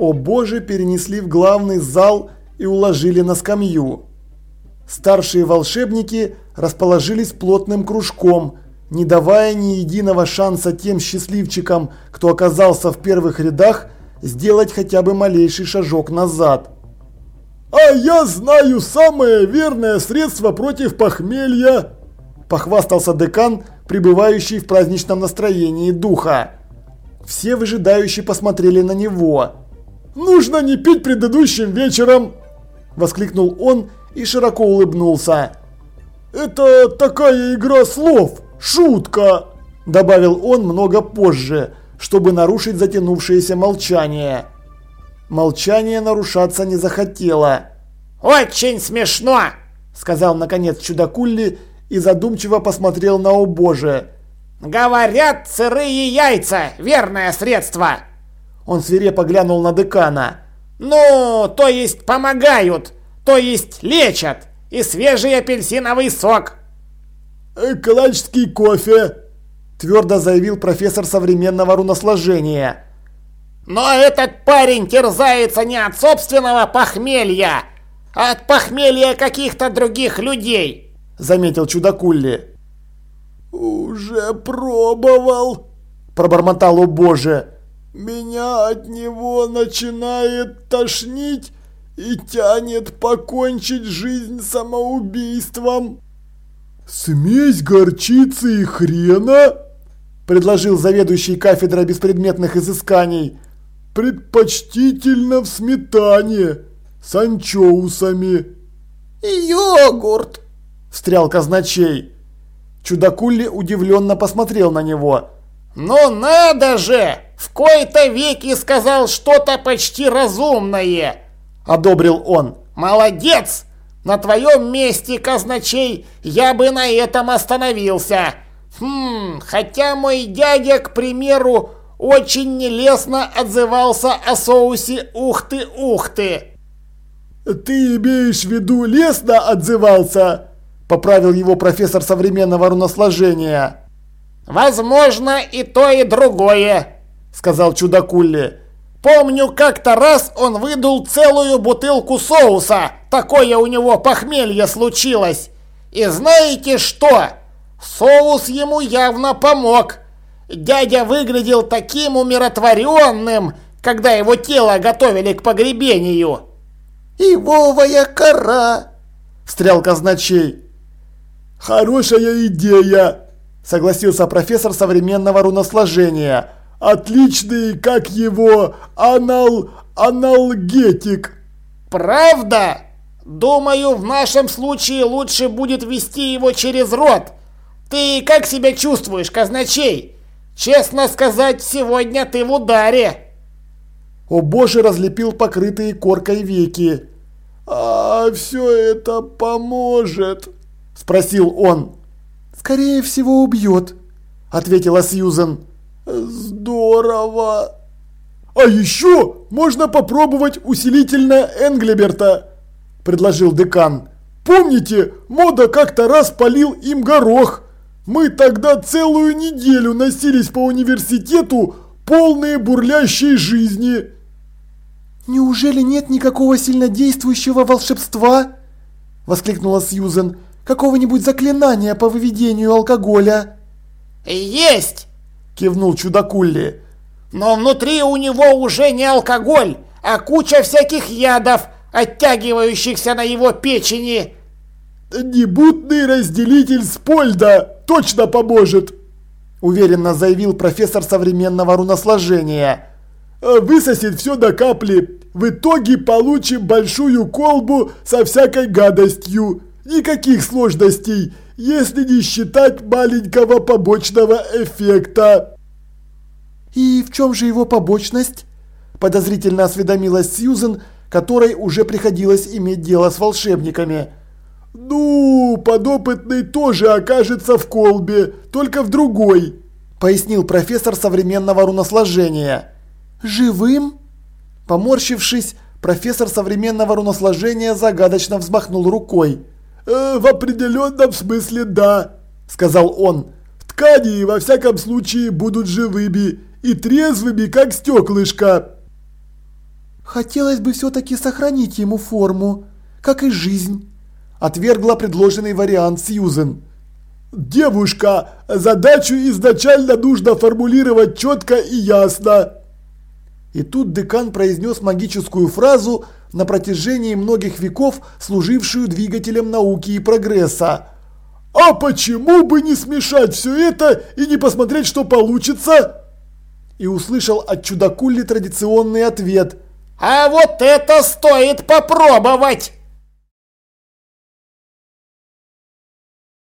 О боже перенесли в главный зал и уложили на скамью. Старшие волшебники расположились плотным кружком, не давая ни единого шанса тем счастливчикам, кто оказался в первых рядах, сделать хотя бы малейший шажок назад. «А я знаю самое верное средство против похмелья!» Похвастался декан, пребывающий в праздничном настроении духа. Все выжидающие посмотрели на него. «Нужно не пить предыдущим вечером!» Воскликнул он и широко улыбнулся. «Это такая игра слов! Шутка!» Добавил он много позже, чтобы нарушить затянувшееся молчание. Молчание нарушаться не захотело. «Очень смешно!» Сказал наконец чудакулли и задумчиво посмотрел на убоже. «Говорят, сырые яйца – верное средство!» Он свирепо глянул на декана. «Ну, то есть помогают, то есть лечат, и свежий апельсиновый сок!» «Клачский кофе!» – твердо заявил профессор современного руносложения. Но этот парень терзается не от собственного похмелья, а от похмелья каких-то других людей, заметил чудакулли. Уже пробовал, пробормотал о боже. Меня от него начинает тошнить и тянет покончить жизнь самоубийством. Смесь горчицы и хрена? предложил заведующий кафедрой беспредметных изысканий предпочтительно в сметане с анчоусами. «Йогурт!» – встрял казначей. Чудакулли удивленно посмотрел на него. «Ну надо же! В кои-то веки сказал что-то почти разумное!» – одобрил он. «Молодец! На твоем месте, казначей, я бы на этом остановился. Хм, хотя мой дядя, к примеру, очень нелестно отзывался о соусе «Ух ты, ух ты!» «Ты имеешь в виду лестно отзывался?» – поправил его профессор современного руносложения. «Возможно, и то, и другое», – сказал чудакулли. «Помню, как-то раз он выдул целую бутылку соуса, такое у него похмелье случилось. И знаете что? Соус ему явно помог». Дядя выглядел таким умиротворенным, когда его тело готовили к погребению. «Ивовая кора!» – встрял казначей. «Хорошая идея!» – согласился профессор современного руносложения. «Отличный, как его, анал... аналгетик!» «Правда? Думаю, в нашем случае лучше будет вести его через рот. Ты как себя чувствуешь, казначей?» Честно сказать, сегодня ты в ударе. О боже, разлепил покрытые коркой веки. А все это поможет? Спросил он. Скорее всего убьет, ответила Сьюзен. Здорово. А еще можно попробовать усилительно Энглиберта, предложил декан. Помните, мода как-то раз полил им горох. Мы тогда целую неделю носились по университету, полные бурлящей жизни. Неужели нет никакого сильнодействующего волшебства? Воскликнула Сьюзен. Какого-нибудь заклинания по выведению алкоголя? Есть! Кивнул чудакулли. Но внутри у него уже не алкоголь, а куча всяких ядов, оттягивающихся на его печени. «Небутный разделитель Спольда точно поможет!» Уверенно заявил профессор современного руносложения. «Высосет все до капли. В итоге получим большую колбу со всякой гадостью. Никаких сложностей, если не считать маленького побочного эффекта». «И в чем же его побочность?» Подозрительно осведомилась Сьюзен, которой уже приходилось иметь дело с волшебниками. «Ну, подопытный тоже окажется в колбе, только в другой», пояснил профессор современного руносложения. «Живым?» Поморщившись, профессор современного руносложения загадочно взмахнул рукой. «Э, «В определенном смысле да», – сказал он. «Ткани во всяком случае будут живыми и трезвыми, как стеклышко». Хотелось бы все-таки сохранить ему форму, как и жизнь, отвергла предложенный вариант Сьюзен. Девушка, задачу изначально нужно формулировать четко и ясно. И тут декан произнес магическую фразу, на протяжении многих веков служившую двигателем науки и прогресса. «А почему бы не смешать все это и не посмотреть, что получится?» И услышал от чудакулли традиционный ответ. «А вот это стоит попробовать!»